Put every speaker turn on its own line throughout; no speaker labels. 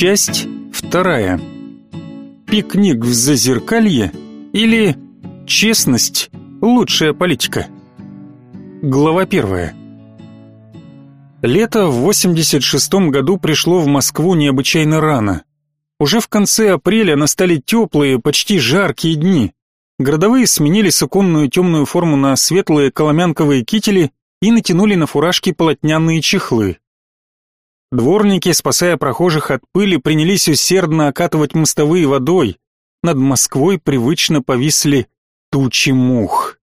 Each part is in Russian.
Часть вторая. Пикник в Зазеркалье или честность – лучшая политика. Глава первая. Лето в 86 году пришло в Москву необычайно рано. Уже в конце апреля настали теплые, почти жаркие дни. Городовые сменили суконную темную форму на светлые коломянковые кители и натянули на фуражки полотняные чехлы. Дворники, спасая прохожих от пыли, принялись усердно окатывать мостовые водой. Над Москвой привычно повисли тучи мух.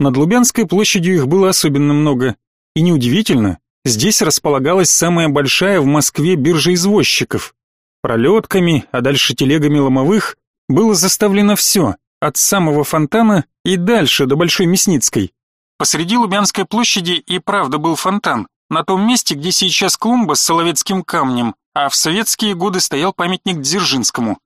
Над Лубянской площадью их было особенно много. И неудивительно, здесь располагалась самая большая в Москве биржа извозчиков. Пролетками, а дальше телегами ломовых, было заставлено все, от самого фонтана и дальше до Большой Мясницкой. Посреди Лубянской площади и правда был фонтан, на том месте, где сейчас клумба с соловецким камнем, а в советские годы стоял памятник Дзержинскому.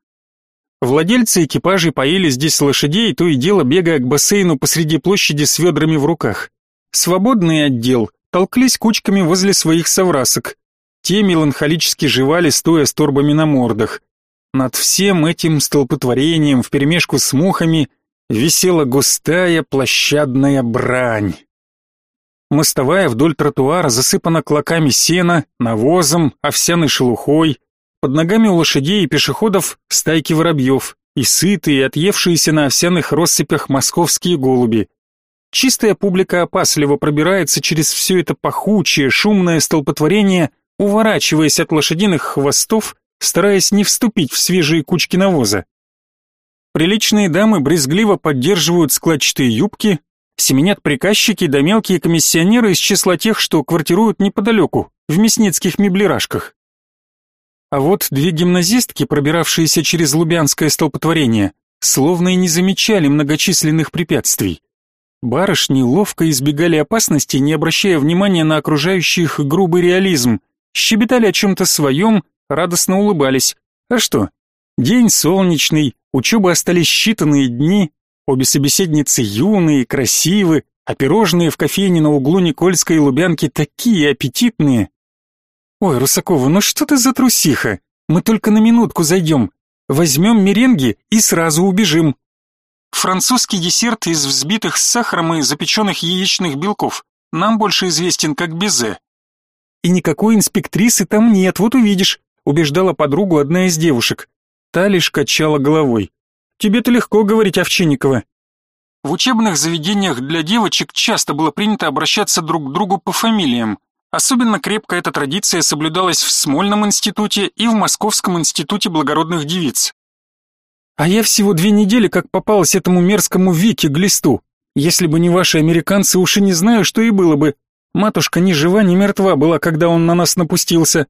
Владельцы экипажей поили здесь лошадей, то и дело бегая к бассейну посреди площади с ведрами в руках. Свободный отдел толклись кучками возле своих соврасок. Те меланхолически жевали, стоя с торбами на мордах. Над всем этим столпотворением вперемешку с мухами висела густая площадная брань. Мостовая вдоль тротуара засыпана клоками сена, навозом, овсяной шелухой. Под ногами у лошадей и пешеходов стайки воробьев и сытые, отъевшиеся на овсяных россыпях московские голуби. Чистая публика опасливо пробирается через все это пахучее, шумное столпотворение, уворачиваясь от лошадиных хвостов, стараясь не вступить в свежие кучки навоза. Приличные дамы брезгливо поддерживают складчатые юбки, Семенят приказчики да мелкие комиссионеры из числа тех, что квартируют неподалеку, в мясницких меблирашках. А вот две гимназистки, пробиравшиеся через лубянское столпотворение, словно и не замечали многочисленных препятствий. Барышни ловко избегали опасности, не обращая внимания на окружающих грубый реализм, щебетали о чем-то своем, радостно улыбались. А что? День солнечный, учебы остались считанные дни, Обе собеседницы юные, красивые, а пирожные в кофейне на углу Никольской и Лубянки такие аппетитные. Ой, Русакова, ну что ты за трусиха? Мы только на минутку зайдем. Возьмем меренги и сразу убежим. Французский десерт из взбитых с сахаром и запеченных яичных белков. Нам больше известен как безе. И никакой инспектрисы там нет, вот увидишь, убеждала подругу одна из девушек. Та лишь качала головой. Тебе-то легко говорить, Овчинникова. В учебных заведениях для девочек часто было принято обращаться друг к другу по фамилиям. Особенно крепко эта традиция соблюдалась в Смольном институте и в Московском институте благородных девиц. А я всего две недели как попалась этому мерзкому Вике Глисту. Если бы не ваши американцы, уж и не знаю, что и было бы. Матушка ни жива, ни мертва была, когда он на нас напустился.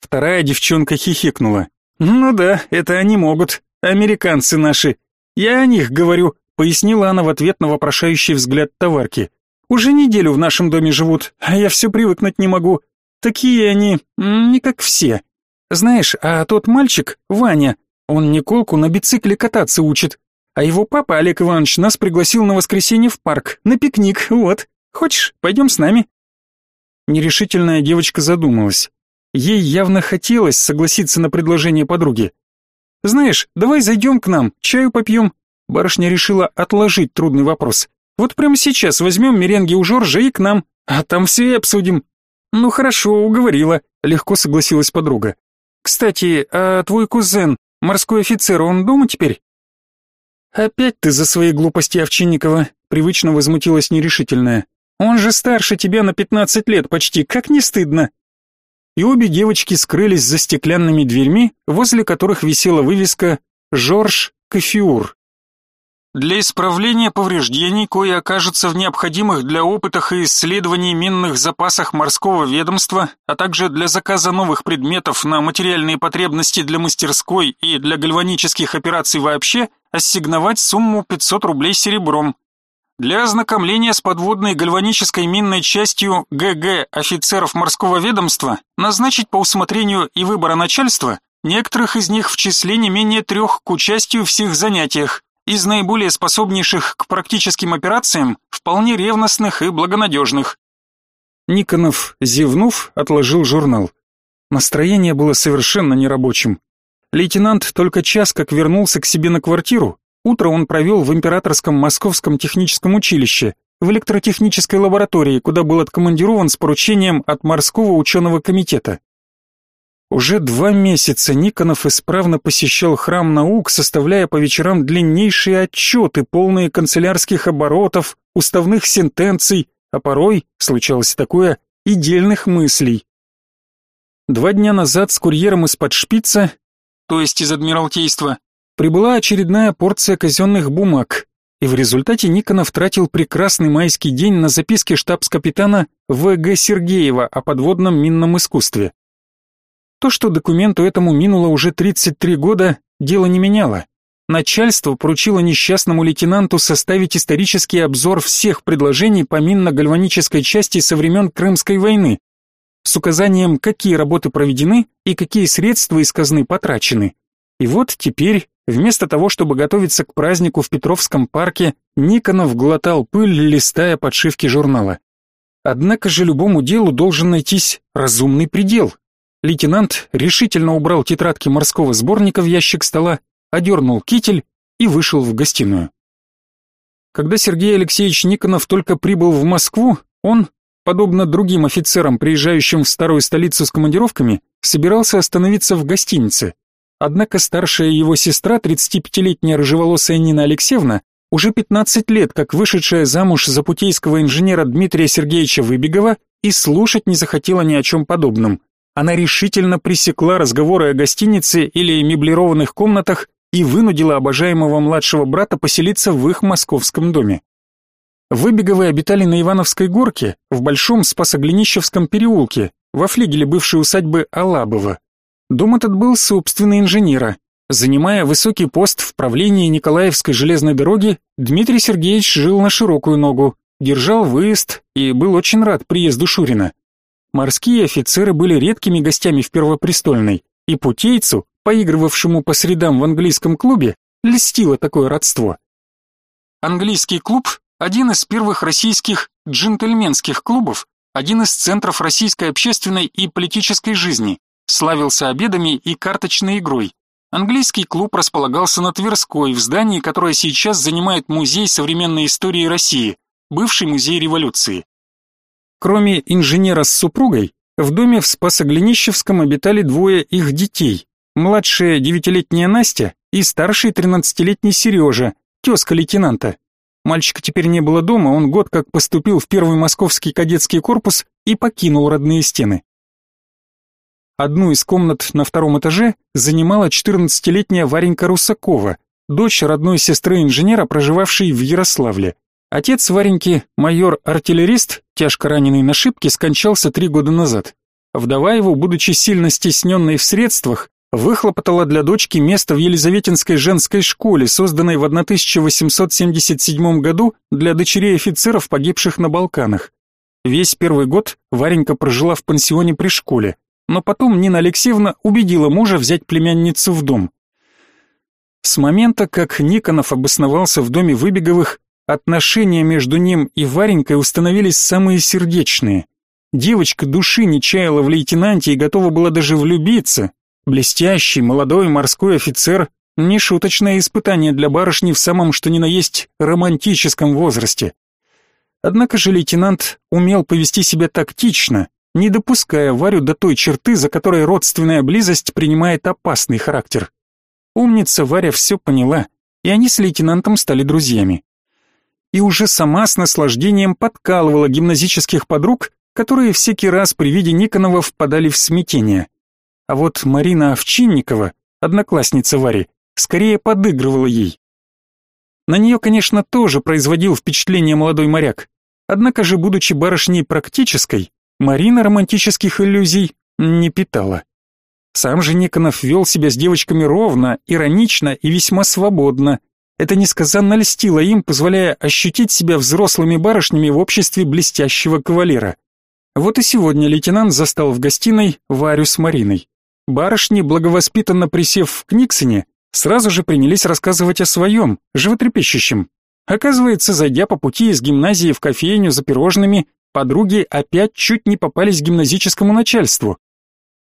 Вторая девчонка хихикнула. Ну да, это они могут. Американцы наши. Я о них говорю, пояснила она в ответ на вопрошающий взгляд товарки. Уже неделю в нашем доме живут, а я все привыкнуть не могу. Такие они, не как все. Знаешь, а тот мальчик, Ваня, он Николку на бицикле кататься учит. А его папа, Олег Иванович, нас пригласил на воскресенье в парк, на пикник, вот. Хочешь, пойдем с нами?» Нерешительная девочка задумалась. Ей явно хотелось согласиться на предложение подруги. Знаешь, давай зайдем к нам, чаю попьем». Барышня решила отложить трудный вопрос. «Вот прямо сейчас возьмем меренги у Жоржа и к нам, а там все и обсудим». «Ну хорошо, уговорила», — легко согласилась подруга. «Кстати, а твой кузен, морской офицер, он дома теперь?» «Опять ты за свои глупости, Овчинникова», — привычно возмутилась нерешительная. «Он же старше тебя на пятнадцать лет почти, как не стыдно?» И обе девочки скрылись за стеклянными дверьми, возле которых висела вывеска «Жорж Кофиур». Для исправления повреждений, кое окажутся в необходимых для опытах и исследований минных запасах морского ведомства, а также для заказа новых предметов на материальные потребности для мастерской и для гальванических операций вообще, ассигновать сумму 500 рублей серебром, для ознакомления с подводной гальванической минной частью ГГ офицеров морского ведомства назначить по усмотрению и выбора начальства некоторых из них в числе не менее трех к участию в всех занятиях, из наиболее способнейших к практическим операциям, вполне ревностных и благонадежных. Никонов, зевнув, отложил журнал. Настроение было совершенно нерабочим. Лейтенант только час как вернулся к себе на квартиру. Утро он провел в Императорском Московском техническом училище, в электротехнической лаборатории, куда был откомандирован с поручением от морского ученого комитета. Уже два месяца Никонов исправно посещал храм наук, составляя по вечерам длиннейшие отчеты, полные канцелярских оборотов, уставных сентенций, а порой, случалось такое, и дельных мыслей. Два дня назад с курьером из-под шпица то есть из Адмиралтейства, прибыла очередная порция казенных бумаг, и в результате Никонов тратил прекрасный майский день на записки штабс-капитана В.Г. Сергеева о подводном минном искусстве. То, что документу этому минуло уже 33 года, дело не меняло. Начальство поручило несчастному лейтенанту составить исторический обзор всех предложений по минно-гальванической части со времен Крымской войны, с указанием, какие работы проведены и какие средства из казны потрачены. И вот теперь, вместо того, чтобы готовиться к празднику в Петровском парке, Никонов глотал пыль, листая подшивки журнала. Однако же любому делу должен найтись разумный предел. Лейтенант решительно убрал тетрадки морского сборника в ящик стола, одернул китель и вышел в гостиную. Когда Сергей Алексеевич Никонов только прибыл в Москву, он, подобно другим офицерам, приезжающим в старую столицу с командировками, собирался остановиться в гостинице. Однако старшая его сестра, 35-летняя рыжеволосая Нина Алексеевна, уже 15 лет как вышедшая замуж за путейского инженера Дмитрия Сергеевича Выбегова, и слушать не захотела ни о чем подобном. Она решительно пресекла разговоры о гостинице или меблированных комнатах и вынудила обожаемого младшего брата поселиться в их московском доме. Выбеговы обитали на Ивановской горке, в Большом Спасоглинищевском переулке, во флигеле бывшей усадьбы Алабова. Дом этот был собственный инженера. Занимая высокий пост в правлении Николаевской железной дороги, Дмитрий Сергеевич жил на широкую ногу, держал выезд и был очень рад приезду Шурина. Морские офицеры были редкими гостями в Первопрестольной, и путейцу, поигрывавшему по средам в английском клубе, льстило такое родство. Английский клуб один из первых российских джентльменских клубов, один из центров российской общественной и политической жизни, славился обедами и карточной игрой. Английский клуб располагался на Тверской, в здании, которое сейчас занимает Музей современной истории России, бывший музей революции. Кроме инженера с супругой, в доме в Спасоглинищевском обитали двое их детей. Младшая девятилетняя Настя и старший тринадцатилетний Сережа, тезка лейтенанта. Мальчика теперь не было дома, он год как поступил в первый московский кадетский корпус и покинул родные стены. Одну из комнат на втором этаже занимала 14-летняя Варенька Русакова, дочь родной сестры инженера, проживавшей в Ярославле. Отец Вареньки, майор-артиллерист, тяжко раненый на шибке, скончался три года назад. Вдова его, будучи сильно стесненной в средствах, выхлопотала для дочки место в Елизаветинской женской школе, созданной в 1877 году для дочерей офицеров, погибших на Балканах. Весь первый год Варенька прожила в пансионе при школе, но потом Нина Алексеевна убедила мужа взять племянницу в дом. С момента, как Никонов обосновался в доме Выбеговых, отношения между ним и Варенькой установились самые сердечные. Девочка души не чаяла в лейтенанте и готова была даже влюбиться, Блестящий, молодой морской офицер — нешуточное испытание для барышни в самом что ни на есть романтическом возрасте. Однако же лейтенант умел повести себя тактично, не допуская Варю до той черты, за которой родственная близость принимает опасный характер. Умница Варя все поняла, и они с лейтенантом стали друзьями. И уже сама с наслаждением подкалывала гимназических подруг, которые всякий раз при виде Никонова впадали в смятение. А вот Марина Овчинникова, одноклассница Вари, скорее подыгрывала ей. На нее, конечно, тоже производил впечатление молодой моряк. Однако же, будучи барышней практической, Марина романтических иллюзий не питала. Сам же Никонов вел себя с девочками ровно, иронично и весьма свободно. Это несказанно льстило им, позволяя ощутить себя взрослыми барышнями в обществе блестящего кавалера. Вот и сегодня лейтенант застал в гостиной Варю с Мариной. Барышни, благовоспитанно присев в Книксоне, сразу же принялись рассказывать о своем, животрепещущем. Оказывается, зайдя по пути из гимназии в кофейню за пирожными, подруги опять чуть не попались гимназическому начальству.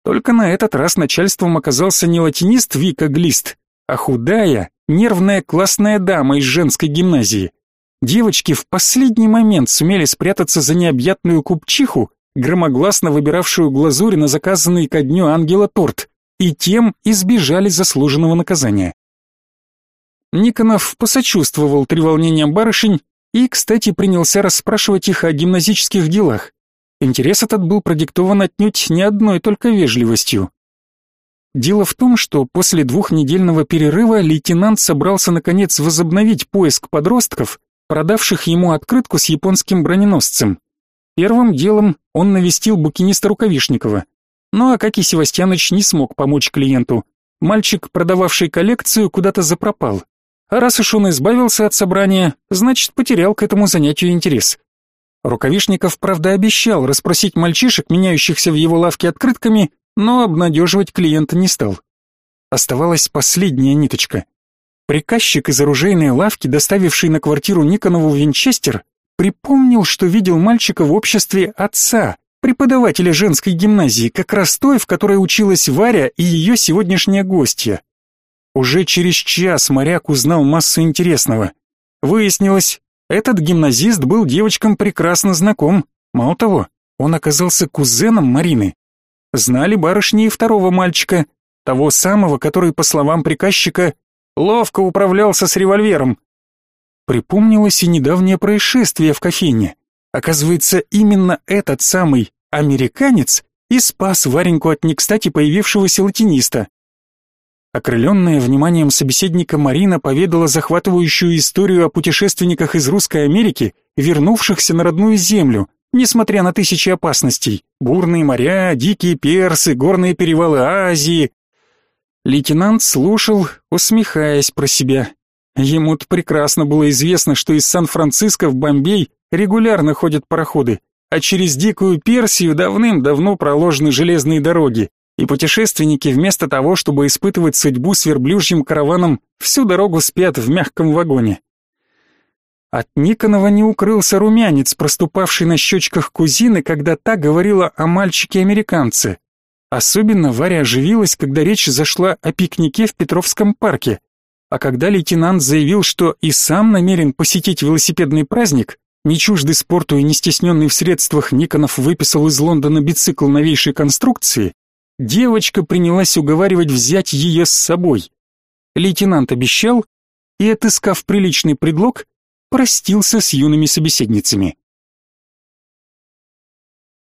Только на этот раз начальством оказался не латинист Вика Глист, а худая, нервная классная дама из женской гимназии. Девочки в последний момент сумели спрятаться за необъятную купчиху, громогласно выбиравшую глазурь на заказанный ко дню ангела торт, и тем избежали заслуженного наказания. Никонов посочувствовал треволнениям барышень и, кстати, принялся расспрашивать их о гимназических делах. Интерес этот был продиктован отнюдь не одной только вежливостью. Дело в том, что после двухнедельного перерыва лейтенант собрался наконец возобновить поиск подростков, продавших ему открытку с японским броненосцем. Первым делом он навестил букиниста Рукавишникова. Но Акакий Севастьяныч не смог помочь клиенту. Мальчик, продававший коллекцию, куда-то запропал. А раз уж он избавился от собрания, значит, потерял к этому занятию интерес. Рукавишников, правда, обещал расспросить мальчишек, меняющихся в его лавке открытками, но обнадеживать клиента не стал. Оставалась последняя ниточка. Приказчик из оружейной лавки, доставивший на квартиру Никонову Винчестер, припомнил, что видел мальчика в обществе отца, преподавателя женской гимназии, как раз той, в которой училась Варя и ее сегодняшняя гостья. Уже через час моряк узнал массу интересного. Выяснилось, этот гимназист был девочкам прекрасно знаком. Мало того, он оказался кузеном Марины. Знали барышни и второго мальчика, того самого, который, по словам приказчика, ловко управлялся с револьвером. Припомнилось и недавнее происшествие в кофейне. Оказывается, именно этот самый американец и спас Вареньку от не кстати появившегося латиниста. Окрыленная вниманием собеседника Марина поведала захватывающую историю о путешественниках из Русской Америки, вернувшихся на родную землю, несмотря на тысячи опасностей. Бурные моря, дикие персы, горные перевалы Азии. Лейтенант слушал, усмехаясь про себя. Ему-то прекрасно было известно, что из Сан-Франциско в Бомбей регулярно ходят пароходы, а через дикую Персию давным-давно проложены железные дороги и путешественники вместо того, чтобы испытывать судьбу с верблюжьим караваном, всю дорогу спят в мягком вагоне. От Никонова не укрылся румянец, проступавший на щечках кузины, когда та говорила о мальчике-американце. Особенно Варя оживилась, когда речь зашла о пикнике в Петровском парке. А когда лейтенант заявил, что и сам намерен посетить велосипедный праздник, не чуждый спорту и не стесненный в средствах, Никонов выписал из Лондона бицикл новейшей конструкции, Девочка принялась уговаривать взять ее с собой. Лейтенант обещал и, отыскав приличный предлог, простился с юными собеседницами.